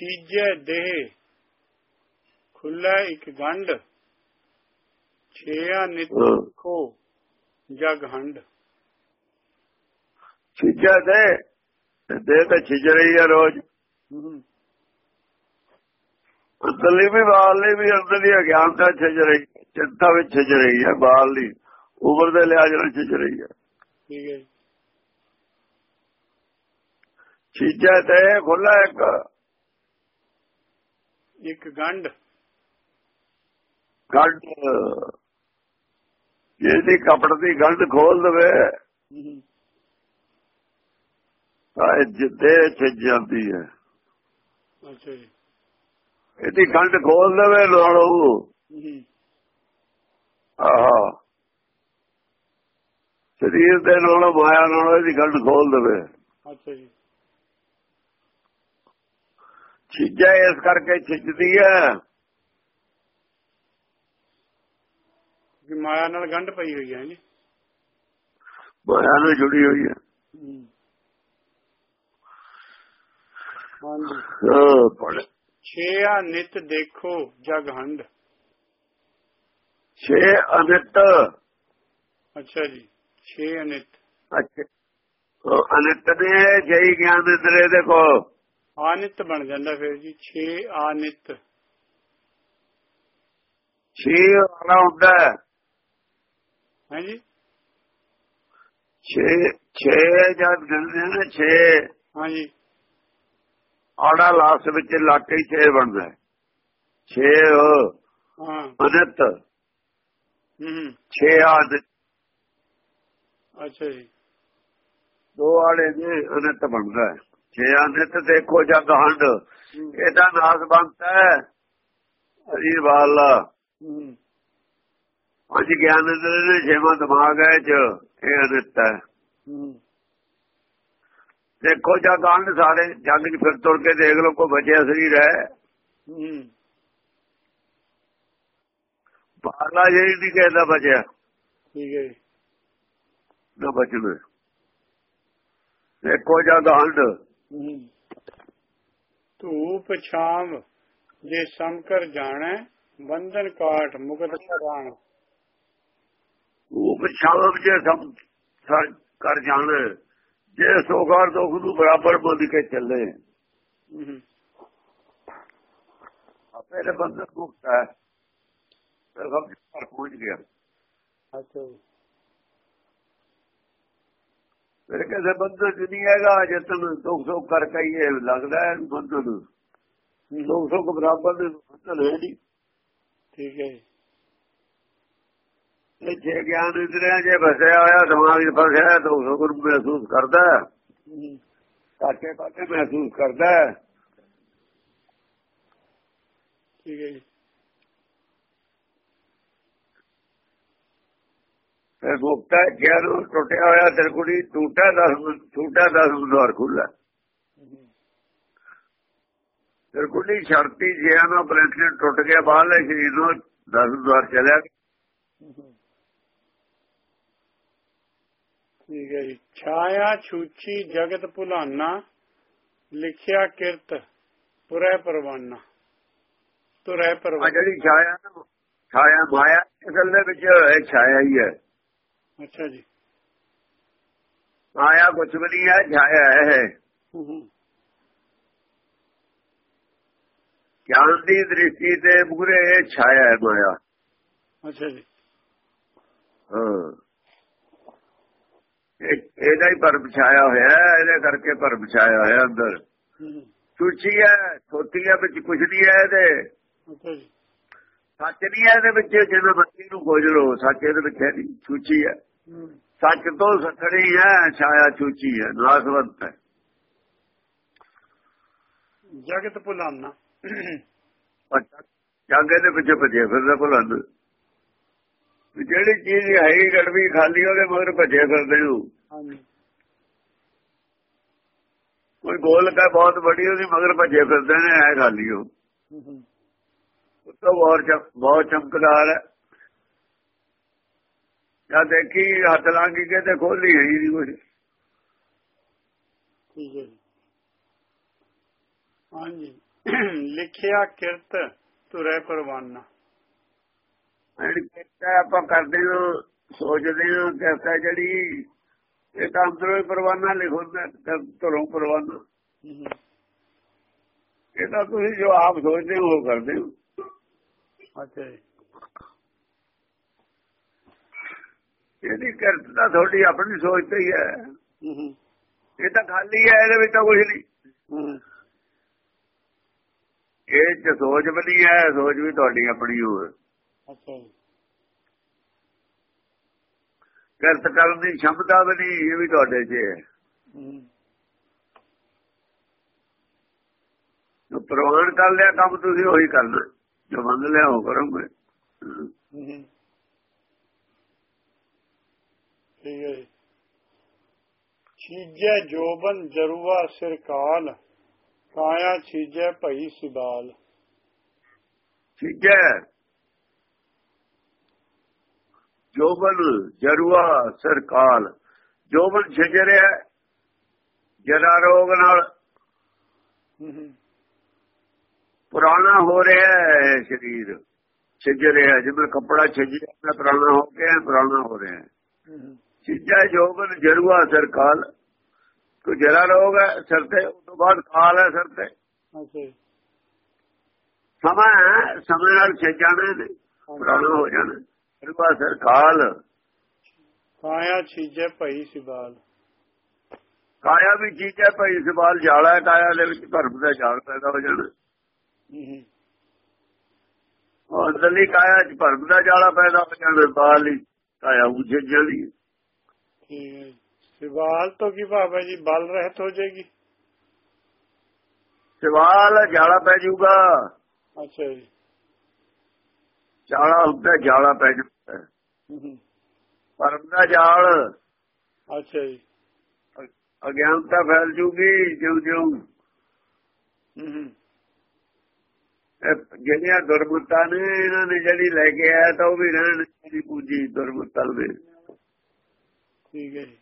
ਛੀਜੈ ਦੇਹ ਖੁੱਲਾ ਇੱਕ ਗੰਢ ਛੇਆ ਨਿਤ। ਕੋ ਜਗ ਹੰਡ ਛਿਜਾ ਦੇ ਦੇ ਤਾਂ ਛਿਜ ਰਹੀ ਹੈ ਰੋਜ਼ ਅੰਦਰਲੀ ਵੀ ਬਾਹਰਲੀ ਵੀ ਅੰਦਰਲੀ ਅਗਿਆਨਤਾ ਛਿਜ ਰਹੀ ਚਿੰਤਾ ਵਿੱਚ ਛਿਜ ਰਹੀ ਹੈ ਬਾਹਰਲੀ ਉਮਰ ਦੇ ਲਿਹਾਜ਼ ਨਾਲ ਛਿਜ ਰਹੀ ਹੈ ਠੀਕ ਹੈ ਜੀ। ਛਿਜਾ ਤੇ ਖੁੱਲਾ ਇੱਕ ਇੱਕ ਗੰਢ। ਗੰਢ ਜਿਹਦੀ ਕਪੜ ਦੀ ਗੰਢ ਖੋਲ ਦਵੇ ਤਾਂ ਇਹ ਜਿੱਦੇ ਛਿਜ ਜਾਂਦੀ ਹੈ। ਅੱਛਾ ਜੀ। ਇਹਦੀ ਗੰਢ ਖੋਲ ਦਵੇ ਹੂੰ। ਆਹਾ। ਸਰੀਰ ਦੇ ਨਾਲੋਂ ਮਾਇਆ ਨਾਲੋਂ ਇਹਦੀ ਗੰਢ ਖੋਲ ਦਵੇ। ਅੱਛਾ ਜੀ। ਛਿੱਜਾ ਇਸ ਕਰਕੇ ਛਿੱਜਦੀ ਹੈ ਕਿ ਮਾਇਆ ਨਾਲ ਗੰਢ ਪਈ ਹੋਈ ਹੈ ਜੀ। ਮਾਇਆ ਨਾਲ ਜੁੜੀ ਹੋਈ ਹੈ ਹਾਂਜੀ। ਛੇਆ ਨਿਤ ਦੇਖੋ ਜਗ ਹੰਡ ਛੇ ਅਨਿਤ। ਅੱਛਾ ਜੀ ਛੇ ਅਨਿਤ। ਅੱਛਾ। ਅਨਿਤ ਨੇ ਜਈ ਗਿਆਨ ਦੇ ਦਰੇ ਦੇ ਕੋ ਆਨਿਤ ਬਣ ਜਾਂਦਾ ਫਿਰ ਜੀ ਛੇ ਆਨਿਤ। ਛੇ ਵਾਲਾ ਹੁੰਦਾ ਹੈ। ਹਾਂਜੀ। ਛੇ ਛੇ ਜਦ ਗਿਣਦੇ ਨੇ ਛੇ। ਹਾਂਜੀ। ਆੜਾ ਲਾਸ ਵਿੱਚ ਲਾਟੇ ਹੀ ਛੇ ਬਣਦਾ ਹੈ। ਛੇ ਉਹ ਹਾਂ। ਅਨਿਤ। ਹੂੰ ਹੂੰ, ਛੇ ਆਦ। ਅੱਛਾ ਜੀ। ਦੋ ਆੜੇ ਨੇ ਅਨਿਤ ਬਣਦਾ ਹੈ। ਛੇ ਅਨਿਤ ਦੇਖੋ ਜਗ ਹੰਡ ਇਹਦਾ ਨਾਸ ਬੰਦਾ ਹੈ। ਸਰੀਰ ਵਾਲਾ। ਪੰਜ ਗਿਆਨ ਦੇ ਛੇਵਾਂ ਦਿਮਾਗ ਹੈ ਚ ਇਹ ਅਨਿਤ ਹੈ। ਦੇਖੋ ਜਗ ਹੰਡ ਸਾਰੇ ਜਗ ਚ ਫਿਰ ਤੁਰ ਕੇ ਦੇਖ ਲਓ ਕੋਈ ਬਚਿਆ ਸਰੀਰ ਹੈ। ਬਾਹਲਾ ਜਿਹੜੀ ਨਹੀਂ ਕਹਿੰਦਾ ਬਚਿਆ। ਠੀਕ ਹੈ ਜੀ। ਨਾ ਬਚਣਾ। ਦੇਖੋ ਜਗ ਹੰਡ। ਧੂਪ ਛਾਮ ਜੇ ਸਮਕਰ ਜਾਣੈ ਬੰਧਨ ਕਾਟ ਮੁਕਤ ਰਾਣ ਉਹ ਪਛਾਵ ਜੇ ਸਭ ਸਰ ਕਰ ਜਾਣ ਜੇ ਸੋਗਾਰ ਦੁੱਖ ਨੂੰ ਬਰਾਬਰ ਬੋਲ ਕੇ ਚੱਲੇ। ਆਪੇ ਬੰਦਰ ਮੁਕਤ ਹੈ ਸਭ ਪਰ ਪਹੁੰਚ ਗਿਆ। ਅੱਛਾ ਜੀ ਫਿਰ ਕਿਸੇ ਬੰਦਰ ਚ ਨਹੀਂ ਹੈਗਾ ਜਤਨ ਦੁੱਖ ਸੁੱਖ ਕਰਕੇ ਹੀ ਇਹ ਲੱਗਦਾ ਹੈ ਬੰਦਰ ਨੂੰ ਹੂੰ, ਦੁੱਖ ਸੁੱਖ ਬਰਾਬਰ ਦੇ ਬੰਦਰ ਹੈ ਨਹੀਂ। ਠੀਕ ਹੈ ਇਹ ਜੇ ਗਿਆਨ ਇੰਦਰੀਆਂ ਜੇ ਫਸਿਆ ਹੋਇਆ ਦਿਮਾਗ 'ਚ ਫਸਿਆ ਦੁੱਖ ਸੁੱਖ ਨੂੰ ਮਹਿਸੂਸ ਕਰਦਾ ਕਾਟੇ ਕਾਟੇ ਮਹਿਸੂਸ ਕਰਦਾ ਹੈ। ਠੀਕ ਹੈ ਫਿਰ ਮੁਕਤਾ ਗਿਆਨ ਨੂੰ ਟੁੱਟਿਆ ਹੋਇਆ ਤਿਰਕੁੜੀ ਟੂਟਾ ਦਸ ਟੂਟਾ ਦਸ ਦੁਆਰ ਖੁੱਲਾ ਤਿਰਕੁੜੀ ਸ਼ਰਤੀ ਜਿਆ ਨੂੰ ਬ੍ਰੈਂਕਟ ਟੁੱਟ ਗਿਆ ਬਾਹਰਲੇ ਸਰੀਰ ਨੂੰ ਦਸ ਦੁਆਰ ਚਲਿਆ। ਠੀਕ ਹੈ ਜੀ। ਛਾਇਆ ਛੂਚੀ ਜਗਤ ਭੁਲਾਨਾ ਲਿਖਿਆ ਕਿਰਤ ਪੁਰੈ ਪਰਵਾਨਾ। ਤੁਰੈ ਪਰਵਾਨਾ। ਜਿਹੜੀ ਛਾਇਆ ਛਾਇਆ ਮਾਇਆ ਅਸਲ ਦੇ ਵਿੱਚ ਇਹ ਛਾਇਆ ਹੀ ਹੈ। ਅੱਛਾ ਜੀ। ਮਾਇਆ ਕੁਛ ਵੀ ਨਹੀਂ ਹੈ ਛਾਇਆ ਹੈ। ਇਹ। ਹੂੰ, ਹੂੰ, ਗਿਆਨ ਦੀ ਦ੍ਰਿਸ਼ਟੀ ਤੇ ਇਹ ਛਾਇਆ ਹੈ ਮਾਇਆ। ਅੱਛਾ ਜੀ। ਹਾਂ। ਇਹ- ਇਹਦਾ ਹੀ ਭਰਮ ਛਾਇਆ ਹੋਇਆ ਹੈ, ਇਹਦੇ ਕਰਕੇ ਭਰਮ ਛਾਇਆ ਹੋਇਆ ਅੰਦਰ। ਸੂਚੀ ਹੈ ਛੋਟੀ ਹੈ ਵਿੱਚ ਕੁਝ ਨਹੀਂ ਹੈ ਇਹਦੇ। ਅੱਛਾ ਜੀ। ਸੱਚ ਨਹੀਂ ਹੈ ਇਹਦੇ ਵਿੱਚ ਜਦੋਂ ਬੱਤੀ ਨੂੰ ਖੋਜ ਲੋ ਸੱਚ ਇਹਦੇ ਵਿੱਚ ਹੈ ਨਹੀਂ ਸੂਚੀ ਹੂੰ, ਸੱਚ ਤੋਂ ਸੱਖੜੀ ਹੈ ਛਾਇਆ ਸੂਚੀ ਹੈ ਨਾਸਵੰਤ ਹੈ। ਜਗਤ ਭੁਲਾਨਾ। ਜੱਗ ਦੇ ਪਿੱਛੇ ਭੱਜੇ ਫਿਰਦਾ ਭੁਲੰਦ। ਜਿਹੜੀ ਚੀਜ਼ ਹੈਗੀ ਗੜਵੀ ਖਾਲੀ ਉਹਦੇ ਮਗਰ ਭੱਜੇ ਫਿਰਦੇ ਨੂੰ ਹਾਂਜੀ। ਕੋਈ ਗੋਲ ਕਾ ਬਹੁਤ ਵੱਡੀ ਉਹਦੀ ਮਗਰ ਭੱਜੇ ਫਿਰਦੇ ਨੇ ਹੈ ਖਾਲੀ ਉਹ। ਹੂੰ, ਹੂੰ, ਤਾਂ ਬਹੁਤ ਬਹੁਤ ਚਮਕਦਾਰ ਹੈ। ਜਾਂ ਦੇਖੀ ਹੱਥ ਲਾਂਗੀ ਕੇ ਤੇ ਖੋਲੀ ਹੈ ਹੀ ਨਹੀਂ ਕੁਝ ਠੀਕ ਹੈ ਹਾਂਜੀ। ਲਿਖਿਆ ਕਿਰਤ ਤੁਰੇ ਪਰਵਾਨਾ ਜਿਹੜੀ ਕਿਰਤਾ ਆਪਾਂ ਕਰਦੇ ਹਾਂ ਸੋਚਦੇ ਹਾਂ ਕਿਰਤਾ ਜਿਹੜੀ ਇਹ ਤਾਂ ਅੰਦਰੋਂ ਹੀ ਪਰਵਾਨਾ ਲਿਖੋਦਾ ਘਰੋਂ ਪਰਵਾਨਾ ਇਹ ਤਾਂ ਤੁਸੀਂ ਜੋ ਆਪ ਸੋਚਦੇ ਹੋ ਉਹ ਕਰਦੇ ਹੋ। ਅੱਛਾ ਜੀ। ਇਹਦੀ ਕਿਰਤ ਤਾਂ ਤੁਹਾਡੀ ਆਪਣੀ ਸੋਚ ਤੇ ਹੀ ਹੈ। ਇਹ ਤਾਂ ਖਾਲੀ ਹੈ ਇਹਦੇ ਵਿੱਚ ਤਾਂ ਕੁਝ ਨਹੀਂ। ਇਹ ਚ ਸੋਚ ਨਹੀਂ ਹੈ ਸੋਚ ਵੀ ਤੁਹਾਡੀ ਆਪਣੀ ਹੋ ਅੱਛਾ ਜੀ। ਕਿਰਤ ਕਰਨ ਦੀ ਸ਼ਮਤਾ ਵੀ ਨਹੀਂ ਇਹ ਵੀ ਤੁਹਾਡੇ 'ਚ ਹੈ ਜੋ ਪ੍ਰਵਾਨ ਕਰ ਲਿਆ ਕੰਮ ਤੁਸੀਂ ਉਹੀ ਕਰਨਾ। ਜੋ ਮੰਨ ਲਿਆ ਉਹ ਕਰੋਗੇ। ਠੀਕ ਹੈ? ਛੀਜੈ ਜੋਬਨ ਜਰੂਆ ਸਿਰਕਾਲ ਕਾਇਆ ਛੀਜੈ ਭਈ ਸਿਬਾਲ ਠੀਕ ਹੈ ਜੋਬਨ ਜਰੂਆ ਸਰਕਾਲ ਜੋਬਨ ਛਿਜ ਰਿਹਾ ਜਰਾ ਰੋਗ ਨਾਲ। ਪੁਰਾਣਾ ਹੋ ਰਿਹਾ ਹੈ ਸਰੀਰ ਛਿਜ ਰਿਹਾ ਜਿਵੇਂ ਕੱਪੜਾ ਛਿਜ ਜਾਂਦਾ ਪੁਰਾਣਾ ਹੋ ਗਿਆ ਪੁਰਾਣਾ ਹੋ ਰਿਹਾ ਹੈ। ਛਿਜਾ ਜੋਬਨ ਜਰੂਆ ਸਰਕਾਲ ਕੋ ਜਰਾ ਰੋਗ ਹੈ ਸਿਰ ਤੇ ਉਸ ਤੋਂ ਬਾਅਦ ਕਾਲ ਹੈ ਸਿਰ ਤੇ। ਸਮਾਂ ਸਮੇਂ ਨਾਲ ਛਿਜ ਜਾਣੇ ਨੇ ਪੁਰਾਣਾ ਹੋ ਜਾਣਾ। ਜਰੂਆ ਸਰਕਾਲ ਕਾਇਆ ਛੀਜੈ ਭਈ ਸਿਬਾਲ ਕਾਇਆ ਵੀ ਚੀਜ਼ ਭਾਈ ਸਵਾਲ ਜਾਲਾ ਕਾਇਆ ਦੇ ਵਿੱਚ ਭਰਮ ਦਾ ਜਾਲ ਪੈਦਾ ਹੋ ਜਾਣਾ। ਉਹ ਅੰਦਰਲੀ ਕਾਇਆ ਚ ਭਰਮ ਦਾ ਜਾਲਾ ਪੈਦਾ ਹੋ ਜਾਣਾ ਬਾਹਰਲੀ ਕਾਇਆ ਉੱਜੜ ਜਾਣੀ ਠੀਕ ਹੈ ਜੀ ਸਿਬਾਲ ਤੋਂ ਕੀ ਭਾਵ ਹੈ ਜੀ? ਬਲ ਰਹਿਤ ਹੋ ਜਾਏਗੀ। ਸਵਾਲ ਜਾਲਾ ਪੈ ਜਾਊਗਾ। ਅੱਛਾ ਜੀ। ਜਾਲਾ ਹੁੰਦਾ ਜਾਲਾ ਪੈ। ਹਮ, ਭਰਮ ਦਾ ਜਾਲ ਅੱਛਾ ਜੀ। ਅਗਿਆਨਤਾ ਫੈਲ ਜੂਗੀ ਜਿਉਂ ਜਿਉਂ। ਜਿਹੜੀਆਂ ਦੁਰਮਤਾਂ ਨੇ ਇਹਨਾਂ ਨੇ ਜਿਹੜੀ ਲੈ ਕੇ ਆਇਆ ਤਾਂ ਉਹ ਵੀ ਰਹਿਣ ਦੀ ਪੂਜੀ ਦੁਰਮਤਾਂ ਦੇ। ਠੀਕ ਹੈ ਜੀ